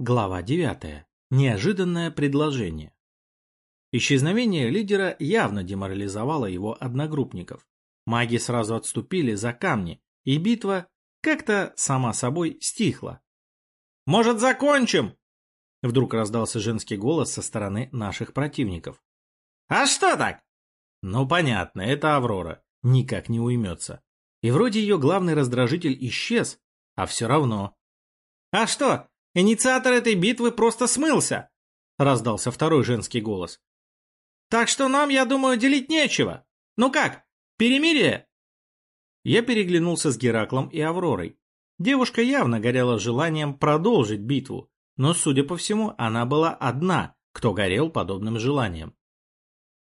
Глава 9. Неожиданное предложение. Исчезновение лидера явно деморализовало его одногруппников. Маги сразу отступили за камни, и битва как-то сама собой стихла. «Может, закончим?» Вдруг раздался женский голос со стороны наших противников. «А что так?» Ну, понятно, это Аврора. Никак не уймется. И вроде ее главный раздражитель исчез, а все равно. «А что, Инициатор этой битвы просто смылся!» — раздался второй женский голос. «Так что нам, я думаю, делить нечего. Ну как, перемирие?» Я переглянулся с Гераклом и Авророй. Девушка явно горела желанием продолжить битву, но, судя по всему, она была одна, кто горел подобным желанием.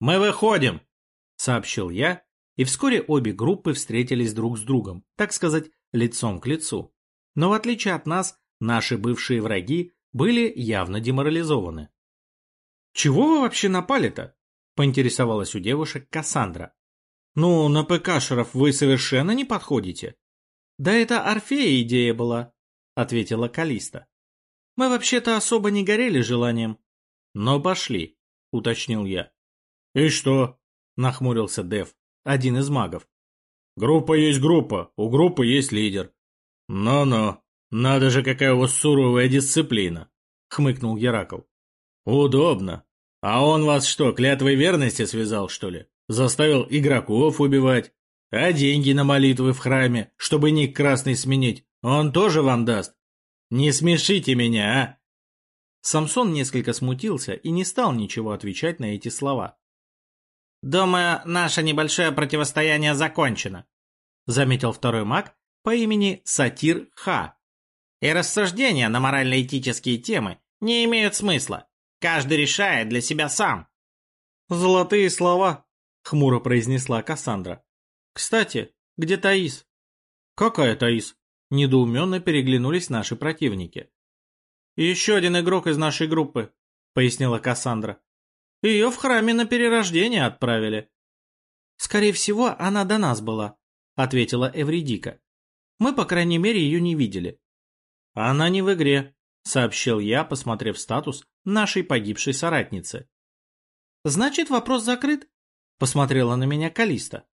«Мы выходим!» — сообщил я, и вскоре обе группы встретились друг с другом, так сказать, лицом к лицу. Но в отличие от нас, Наши бывшие враги были явно деморализованы. «Чего вы вообще напали-то?» — поинтересовалась у девушек Кассандра. «Ну, на ПКшеров вы совершенно не подходите». «Да это Орфея идея была», — ответила Калиста. «Мы вообще-то особо не горели желанием». «Но пошли», — уточнил я. «И что?» — нахмурился Дев, один из магов. «Группа есть группа, у группы есть лидер». «Но-но», «Надо же, какая у вас суровая дисциплина!» — хмыкнул Геракл. «Удобно. А он вас что, клятвой верности связал, что ли? Заставил игроков убивать? А деньги на молитвы в храме, чтобы ник красный сменить, он тоже вам даст? Не смешите меня, а!» Самсон несколько смутился и не стал ничего отвечать на эти слова. «Думаю, наше небольшое противостояние закончено», — заметил второй маг по имени Сатир Ха, и рассуждения на морально-этические темы не имеют смысла. Каждый решает для себя сам. «Золотые слова», — хмуро произнесла Кассандра. «Кстати, где Таис?» «Какая Таис?» — недоуменно переглянулись наши противники. «Еще один игрок из нашей группы», — пояснила Кассандра. «Ее в храме на перерождение отправили». «Скорее всего, она до нас была», — ответила Эвридика. «Мы, по крайней мере, ее не видели. «Она не в игре», — сообщил я, посмотрев статус нашей погибшей соратницы. «Значит, вопрос закрыт?» — посмотрела на меня Калиста.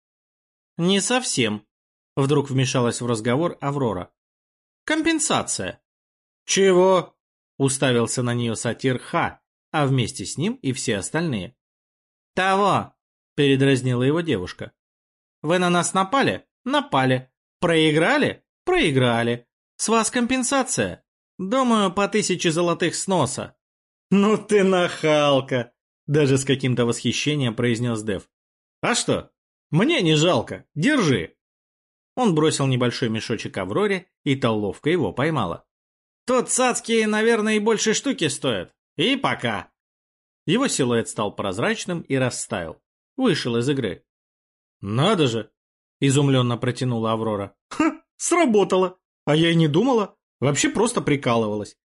«Не совсем», — вдруг вмешалась в разговор Аврора. «Компенсация». «Чего?» — уставился на нее сатир Ха, а вместе с ним и все остальные. «Того!» — передразнила его девушка. «Вы на нас напали? Напали. Проиграли? Проиграли. С вас компенсация. Думаю, по тысяче золотых сноса. Ну ты нахалка, даже с каким-то восхищением произнес Дев. А что? Мне не жалко. Держи. Он бросил небольшой мешочек Авроре, и та ловко его поймала. Тут цацки, наверное, и больше штуки стоят. И пока. Его силуэт стал прозрачным и растаял. Вышел из игры. «Надо же!» — изумленно протянула Аврора. «Ха! Сработало! А я и не думала, вообще просто прикалывалась.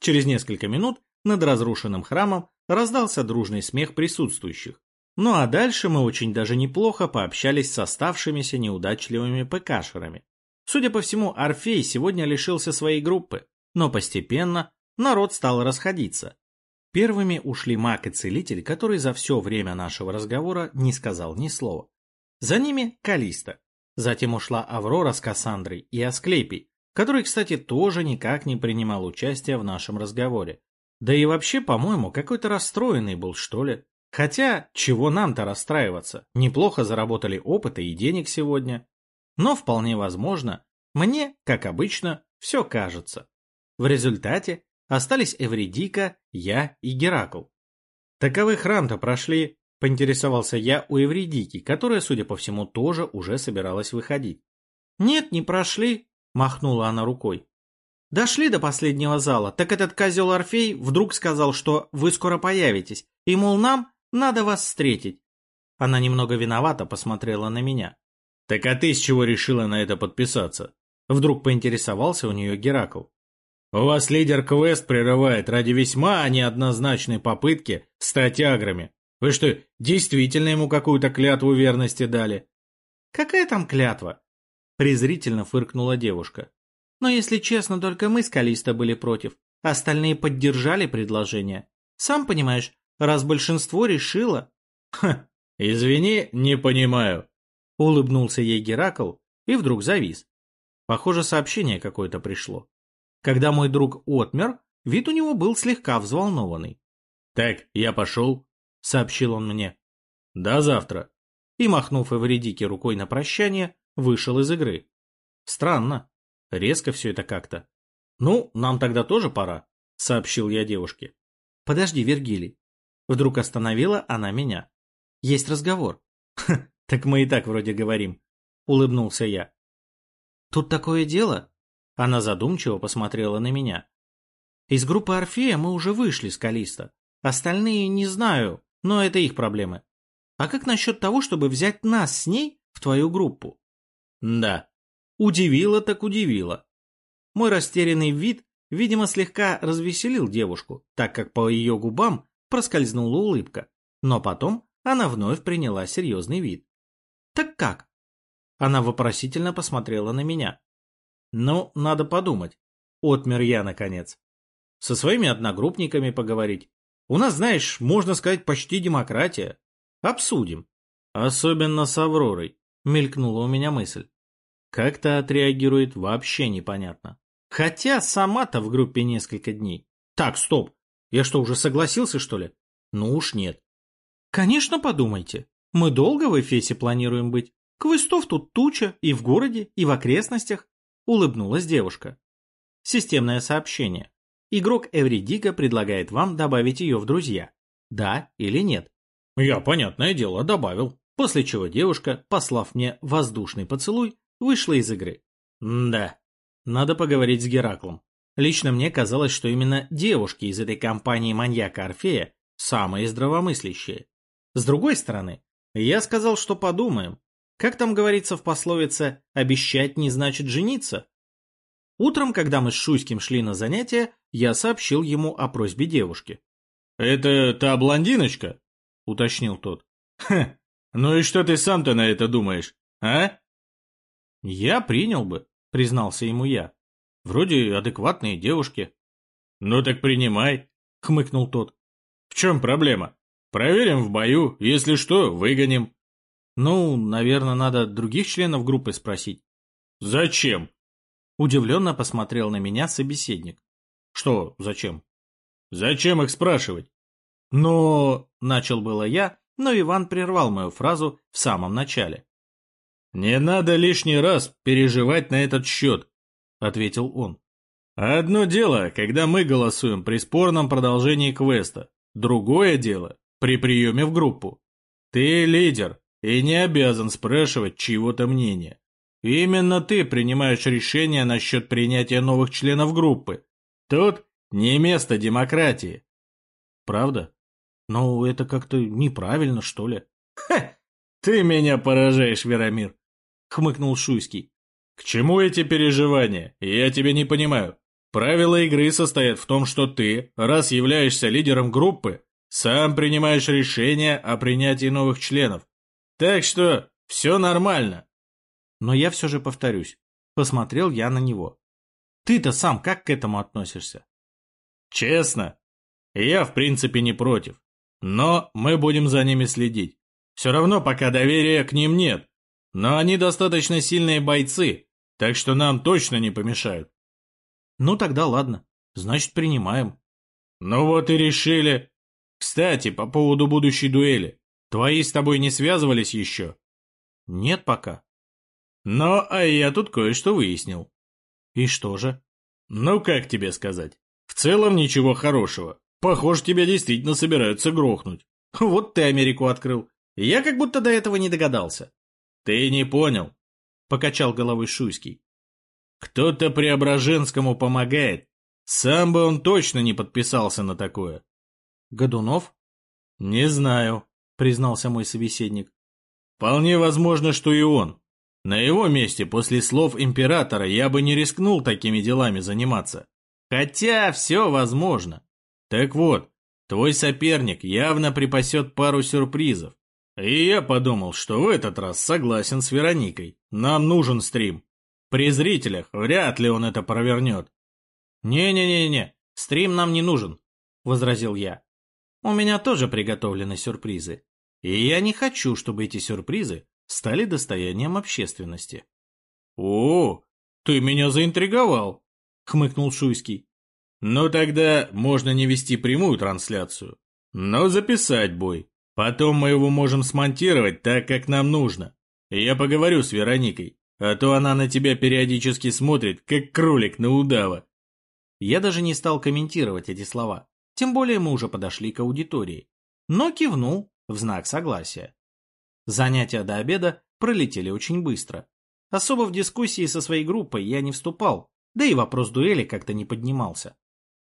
Через несколько минут над разрушенным храмом раздался дружный смех присутствующих. Ну а дальше мы очень даже неплохо пообщались с оставшимися неудачливыми ПКшерами. Судя по всему, Орфей сегодня лишился своей группы, но постепенно народ стал расходиться. Первыми ушли маг и целитель, который за все время нашего разговора не сказал ни слова. За ними Калиста, Затем ушла Аврора с Кассандрой и Асклепий, который, кстати, тоже никак не принимал участия в нашем разговоре. Да и вообще, по-моему, какой-то расстроенный был, что ли. Хотя, чего нам-то расстраиваться? Неплохо заработали опыта и денег сегодня. Но вполне возможно, мне, как обычно, все кажется. В результате остались Эвредика, я и Геракл. Таковы храм-то прошли, Поинтересовался я у Эвредики, которая, судя по всему, тоже уже собиралась выходить. «Нет, не прошли», — махнула она рукой. «Дошли до последнего зала, так этот козел Орфей вдруг сказал, что вы скоро появитесь, и, мол, нам надо вас встретить». Она немного виновата посмотрела на меня. «Так а ты с чего решила на это подписаться?» Вдруг поинтересовался у нее Геракл. «У вас лидер квест прерывает ради весьма неоднозначной попытки стать аграми. Вы что, действительно ему какую-то клятву верности дали? Какая там клятва? Презрительно фыркнула девушка. Но если честно, только мы с Калиста были против. Остальные поддержали предложение. Сам понимаешь, раз большинство решило... Ха, извини, не понимаю. Улыбнулся ей Геракл и вдруг завис. Похоже, сообщение какое-то пришло. Когда мой друг отмер, вид у него был слегка взволнованный. «Так, я пошел», — сообщил он мне. «До завтра». И, махнув Эвредике рукой на прощание, вышел из игры. Странно. Резко все это как-то. «Ну, нам тогда тоже пора», — сообщил я девушке. «Подожди, Вергилий». Вдруг остановила она меня. «Есть разговор». «Так мы и так вроде говорим», — улыбнулся я. «Тут такое дело?» Она задумчиво посмотрела на меня. «Из группы Орфея мы уже вышли с Калиста. Остальные не знаю, но это их проблемы. А как насчет того, чтобы взять нас с ней в твою группу?» «Да». Удивило так удивило. Мой растерянный вид, видимо, слегка развеселил девушку, так как по ее губам проскользнула улыбка. Но потом она вновь приняла серьезный вид. «Так как?» Она вопросительно посмотрела на меня. Ну, надо подумать. Отмер я, наконец. Со своими одногруппниками поговорить. У нас, знаешь, можно сказать, почти демократия. Обсудим. Особенно с Авророй, мелькнула у меня мысль. Как-то отреагирует вообще непонятно. Хотя сама-то в группе несколько дней. Так, стоп. Я что, уже согласился, что ли? Ну уж нет. Конечно, подумайте. Мы долго в Эфесе планируем быть. Квестов тут туча и в городе, и в окрестностях, улыбнулась девушка. Системное сообщение. Игрок Эвридика предлагает вам добавить ее в друзья. Да или нет? Я, понятное дело, добавил. После чего девушка, послав мне воздушный поцелуй, вышла из игры. Да, надо поговорить с Гераклом. Лично мне казалось, что именно девушки из этой компании маньяка Орфея самые здравомыслящие. С другой стороны, я сказал, что подумаем, как там говорится в пословице «обещать не значит жениться»? Утром, когда мы с Шуйским шли на занятия, я сообщил ему о просьбе девушки. «Это та блондиночка?» — уточнил тот. «Хм, ну и что ты сам-то на это думаешь, а?» «Я принял бы», — признался ему я. «Вроде адекватные девушки». «Ну так принимай», — хмыкнул тот. «В чем проблема? Проверим в бою, если что, выгоним». Ну, наверное, надо других членов группы спросить. Зачем? Удивленно посмотрел на меня собеседник. Что зачем? Зачем их спрашивать? Но... Начал было я, но Иван прервал мою фразу в самом начале. «Не надо лишний раз переживать на этот счет», — ответил он. «Одно дело, когда мы голосуем при спорном продолжении квеста. Другое дело — при приеме в группу. Ты лидер, и не обязан спрашивать чьего-то мнения. Именно ты принимаешь решение насчет принятия новых членов группы. Тут не место демократии. Правда? Ну, это как-то неправильно, что ли? Ха! Ты меня поражаешь, Верамир, хмыкнул Шуйский. К чему эти переживания? Я тебя не понимаю. Правила игры состоят в том, что ты, раз являешься лидером группы, сам принимаешь решение о принятии новых членов. Так что все нормально. Но я все же повторюсь. Посмотрел я на него. Ты-то сам как к этому относишься? Честно, я в принципе не против. Но мы будем за ними следить. Все равно пока доверия к ним нет. Но они достаточно сильные бойцы, так что нам точно не помешают. Ну тогда ладно, значит принимаем. Ну вот и решили. Кстати, по поводу будущей дуэли. Твои с тобой не связывались еще? Нет пока. Но, а я тут кое-что выяснил. И что же? Ну, как тебе сказать? В целом ничего хорошего. Похоже, тебя действительно собираются грохнуть. Вот ты Америку открыл. Я как будто до этого не догадался. Ты не понял, покачал головой Шуйский. Кто-то Преображенскому помогает. Сам бы он точно не подписался на такое. Годунов? Не знаю признался мой собеседник. Вполне возможно, что и он. На его месте после слов императора я бы не рискнул такими делами заниматься. Хотя все возможно. Так вот, твой соперник явно припасет пару сюрпризов. И я подумал, что в этот раз согласен с Вероникой. Нам нужен стрим. При зрителях вряд ли он это провернет. Не-не-не-не, Стрим нам не нужен, возразил я. У меня тоже приготовлены сюрпризы. И я не хочу, чтобы эти сюрпризы стали достоянием общественности. О, ты меня заинтриговал, хмыкнул Шуйский. Ну тогда можно не вести прямую трансляцию, но записать бой. Потом мы его можем смонтировать так, как нам нужно. Я поговорю с Вероникой, а то она на тебя периодически смотрит, как кролик на удава. Я даже не стал комментировать эти слова, тем более мы уже подошли к аудитории, но кивнул в знак согласия. Занятия до обеда пролетели очень быстро. Особо в дискуссии со своей группой я не вступал, да и вопрос дуэли как-то не поднимался.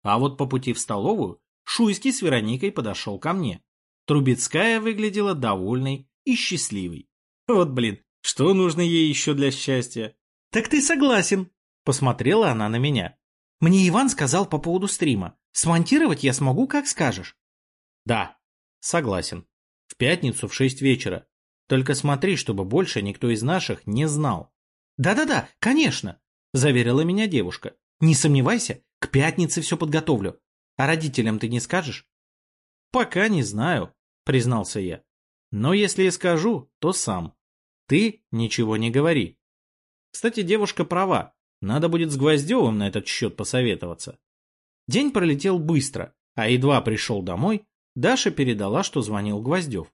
А вот по пути в столовую Шуйский с Вероникой подошел ко мне. Трубецкая выглядела довольной и счастливой. Вот, блин, что нужно ей еще для счастья? Так ты согласен, посмотрела она на меня. Мне Иван сказал по поводу стрима. Смонтировать я смогу, как скажешь. Да, согласен. В пятницу в шесть вечера. Только смотри, чтобы больше никто из наших не знал. Да-да-да, конечно, заверила меня девушка. Не сомневайся, к пятнице все подготовлю. А родителям ты не скажешь? Пока не знаю, признался я. Но если и скажу, то сам. Ты ничего не говори. Кстати, девушка права. Надо будет с Гвоздевым на этот счет посоветоваться. День пролетел быстро, а едва пришел домой, Даша передала, что звонил Гвоздев.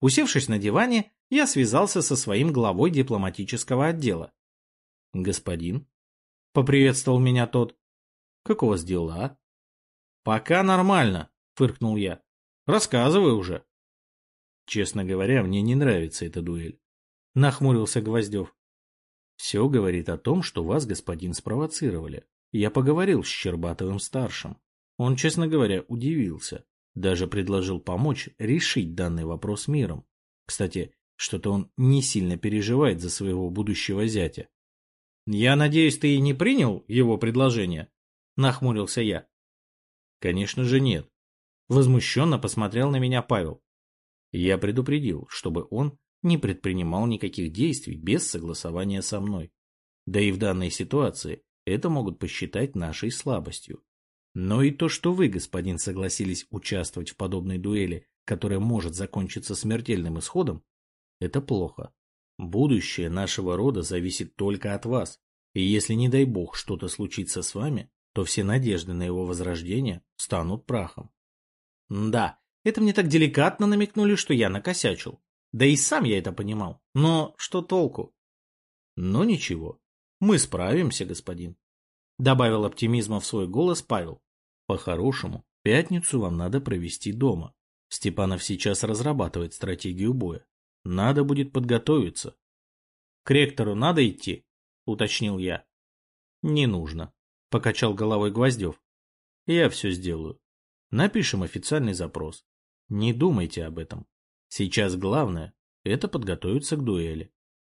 Усевшись на диване, я связался со своим главой дипломатического отдела. «Господин?» — поприветствовал меня тот. «Как у вас дела?» «Пока нормально», — фыркнул я. «Рассказывай уже». Честно говоря, мне не нравится эта дуэль. Нахмурился Гвоздев. Все говорит о том, что вас, господин, спровоцировали. Я поговорил с Щербатовым-старшим. Он, честно говоря, удивился. Даже предложил помочь решить данный вопрос миром. Кстати, что-то он не сильно переживает за своего будущего зятя. «Я надеюсь, ты не принял его предложение?» — нахмурился я. «Конечно же нет». Возмущенно посмотрел на меня Павел. Я предупредил, чтобы он не предпринимал никаких действий без согласования со мной. Да и в данной ситуации это могут посчитать нашей слабостью. Но и то, что вы, господин, согласились участвовать в подобной дуэли, которая может закончиться смертельным исходом, это плохо. Будущее нашего рода зависит только от вас, и если, не дай бог, что-то случится с вами, то все надежды на его возрождение станут прахом. Да, это мне так деликатно намекнули, что я накосячил. Да и сам я это понимал. Но что толку? Но ничего. Мы справимся, господин. Добавил оптимизма в свой голос Павел. По-хорошему, пятницу вам надо провести дома. Степанов сейчас разрабатывает стратегию боя. Надо будет подготовиться. К ректору надо идти, уточнил я. Не нужно, покачал головой Гвоздев. Я все сделаю. Напишем официальный запрос. Не думайте об этом. Сейчас главное – это подготовиться к дуэли.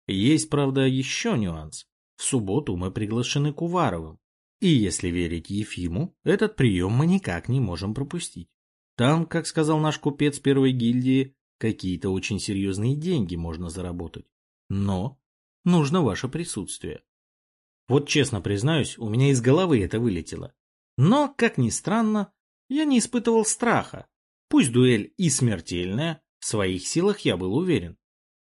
Есть, правда, еще нюанс. В субботу мы приглашены к Уваровым. И если верить Ефиму, этот прием мы никак не можем пропустить. Там, как сказал наш купец первой гильдии, какие-то очень серьезные деньги можно заработать. Но нужно ваше присутствие. Вот честно признаюсь, у меня из головы это вылетело. Но, как ни странно, я не испытывал страха. Пусть дуэль и смертельная, в своих силах я был уверен.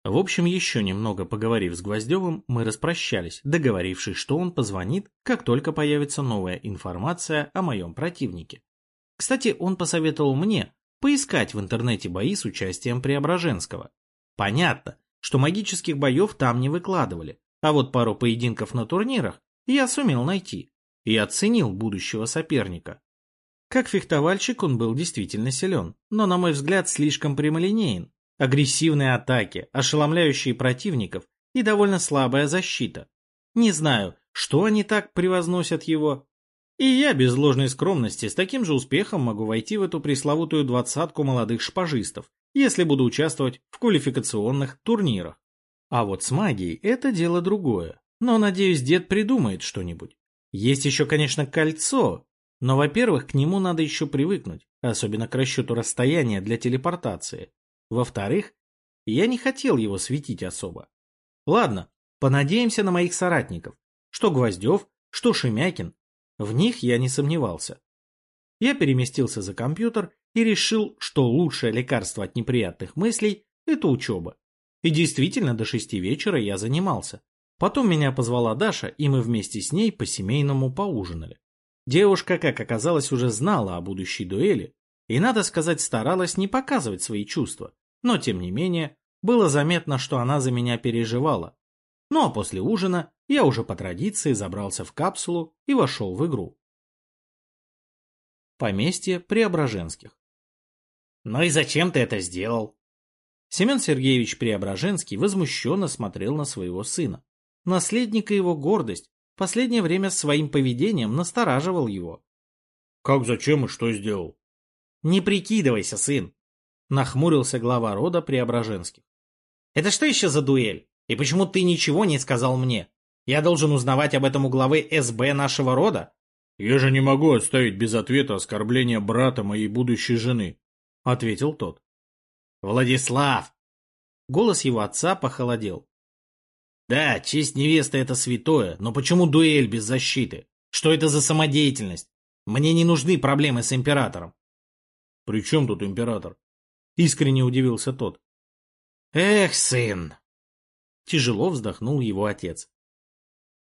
В общем, еще немного поговорив с Гвоздевым, мы распрощались, договорившись, что он позвонит, как только появится новая информация о моем противнике. Кстати, он посоветовал мне поискать в интернете бои с участием Преображенского. Понятно, что магических боев там не выкладывали, а вот пару поединков на турнирах я сумел найти и оценил будущего соперника. Как фехтовальщик он был действительно силен, но, на мой взгляд, слишком прямолинеен. Агрессивные атаки, ошеломляющие противников и довольно слабая защита. Не знаю, что они так превозносят его. И я, без ложной скромности, с таким же успехом могу войти в эту пресловутую двадцатку молодых шпажистов, если буду участвовать в квалификационных турнирах. А вот с магией это дело другое. Но, надеюсь, дед придумает что-нибудь. Есть еще, конечно, кольцо, но, во-первых, к нему надо еще привыкнуть, особенно к расчету расстояния для телепортации. Во-вторых, я не хотел его светить особо. Ладно, понадеемся на моих соратников. Что Гвоздев, что Шемякин. В них я не сомневался. я переместился за компьютер и решил, что лучшее лекарство от неприятных мыслей – это учеба. И действительно, до шести вечера я занимался. Потом меня позвала Даша, и мы вместе с ней по-семейному поужинали. Девушка, как оказалось, уже знала о будущей дуэли, и, надо сказать, старалась не показывать свои чувства, но, тем не менее, было заметно, что она за меня переживала. Ну а после ужина я уже по традиции забрался в капсулу и вошел в игру. Поместье Преображенских. «Ну и зачем ты это сделал?» Семен Сергеевич Преображенский возмущенно смотрел на своего сына. Наследника его гордость в последнее время своим поведением настораживал его. «Как зачем и что сделал?» «Не прикидывайся, сын!» — нахмурился глава рода Преображенских. «Это что еще за дуэль? И почему ты ничего не сказал мне? Я должен узнавать об этом у главы СБ нашего рода?» «Я же не могу оставить без ответа оскорбление брата моей будущей жены», — ответил тот. «Владислав!» Голос его отца похолодел. «Да, честь невесты — это святое, но почему дуэль без защиты? Что это за самодеятельность? Мне не нужны проблемы с императором». «При чем тут император?» — искренне удивился тот. «Эх, сын!» Тяжело вздохнул его отец.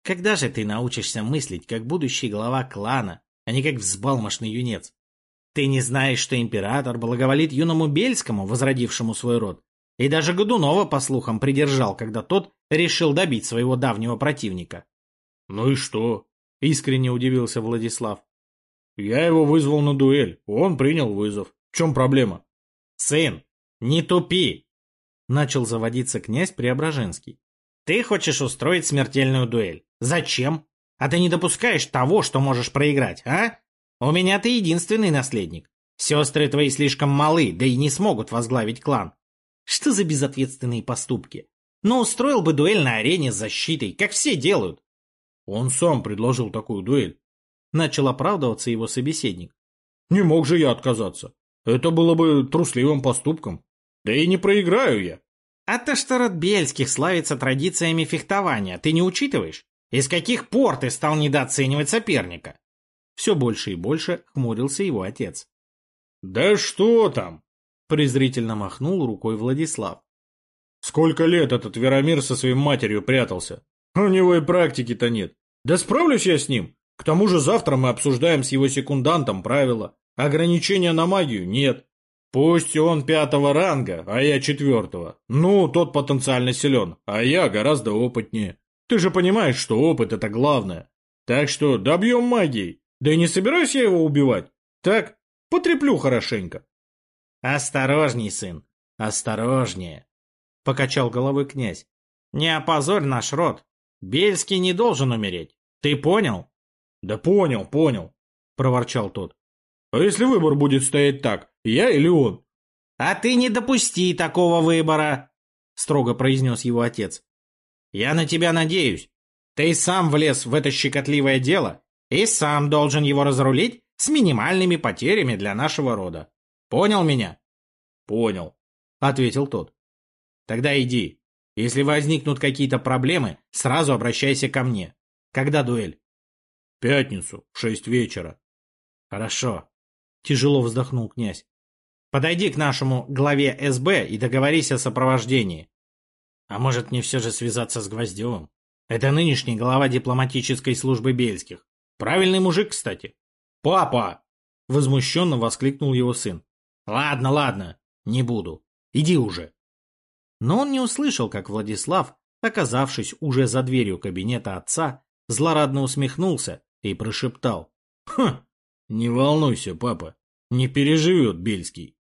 Когда же ты научишься мыслить как будущий глава клана, а не как взбалмошный юнец? Ты не знаешь, что император благоволит юному Бельскому, возродившему свой род, и даже Годунова, по слухам, придержал, когда тот решил добить своего давнего противника. — Ну и что? — искренне удивился Владислав. — Я его вызвал на дуэль, он принял вызов. В чем проблема? — Сын, не тупи! — начал заводиться князь Преображенский. — Ты хочешь устроить смертельную дуэль. Зачем? А ты не допускаешь того, что можешь проиграть, а? У меня ты единственный наследник. Сестры твои слишком малы, да и не смогут возглавить клан. Что за безответственные поступки? Но ну, устроил бы дуэль на арене с защитой, как все делают. Он сам предложил такую дуэль. Начал оправдываться его собеседник. Не мог же я отказаться. Это было бы трусливым поступком. Да и не проиграю я. А то, что род Бельских славится традициями фехтования, ты не учитываешь? И с каких пор ты стал недооценивать соперника? Все больше и больше хмурился его отец. Да что там? Презрительно махнул рукой Владислав. Сколько лет этот Веромир со своей матерью прятался? У него и практики-то нет. Да справлюсь я с ним. К тому же завтра мы обсуждаем с его секундантом правила. Ограничения на магию нет. Пусть он пятого ранга, а я четвертого. Ну, тот потенциально силен, а я гораздо опытнее. Ты же понимаешь, что опыт — это главное. Так что добьем магией. Да и не собираюсь я его убивать. Так, потреплю хорошенько. Осторожней, сын, осторожнее, — покачал головой князь. Не опозорь наш род. Бельский не должен умереть. Ты понял? Да понял, понял, — проворчал тот. А если выбор будет стоять так, я или он? А ты не допусти такого выбора, — строго произнес его отец. Я на тебя надеюсь. Ты сам влез в это щекотливое дело и сам должен его разрулить с минимальными потерями для нашего рода. Понял меня? Понял, ответил тот. Тогда иди. Если возникнут какие-то проблемы, сразу обращайся ко мне. Когда дуэль? Пятницу, в шесть вечера. Хорошо. Тяжело вздохнул князь. Подойди к нашему главе СБ и договорись о сопровождении. А может мне все же связаться с Гвоздевым? Это нынешний глава дипломатической службы Бельских. Правильный мужик, кстати. Папа! Возмущенно воскликнул его сын. Ладно, ладно, не буду. Иди уже. Но он не услышал, как Владислав, оказавшись уже за дверью кабинета отца, злорадно усмехнулся и прошептал. «Хм, не волнуйся, папа, не переживет Бельский.